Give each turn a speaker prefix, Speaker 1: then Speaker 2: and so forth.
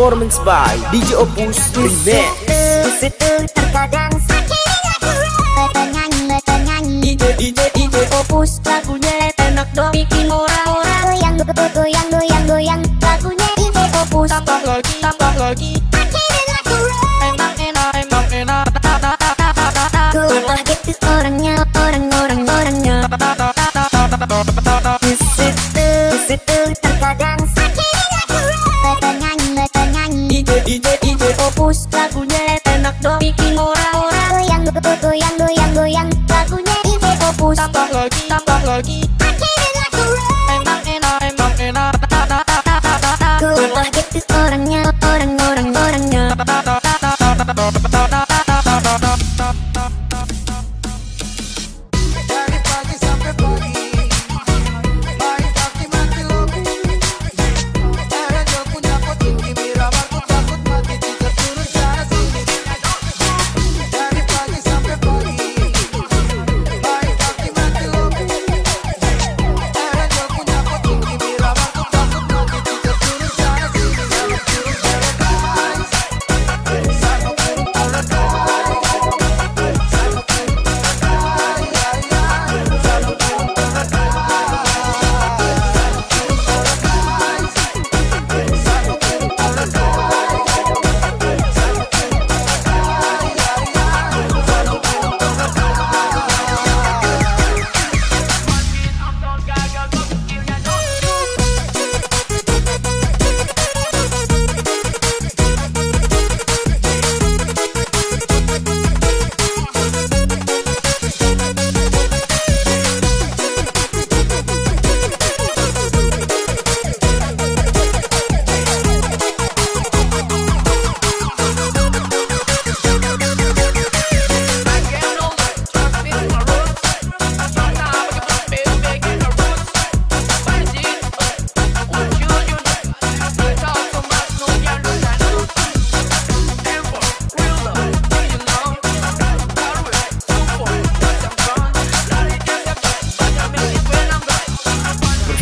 Speaker 1: performance by DJ Opus Remix
Speaker 2: Terkadang
Speaker 3: DJ
Speaker 2: lagunya enak dong orang goyang goyang goyang goyang lagunya DJ Opus
Speaker 3: tambah lagi tambah lagi
Speaker 2: orangnya orang-orangnya. goyang goyang goyang. Lagunya ini Opus.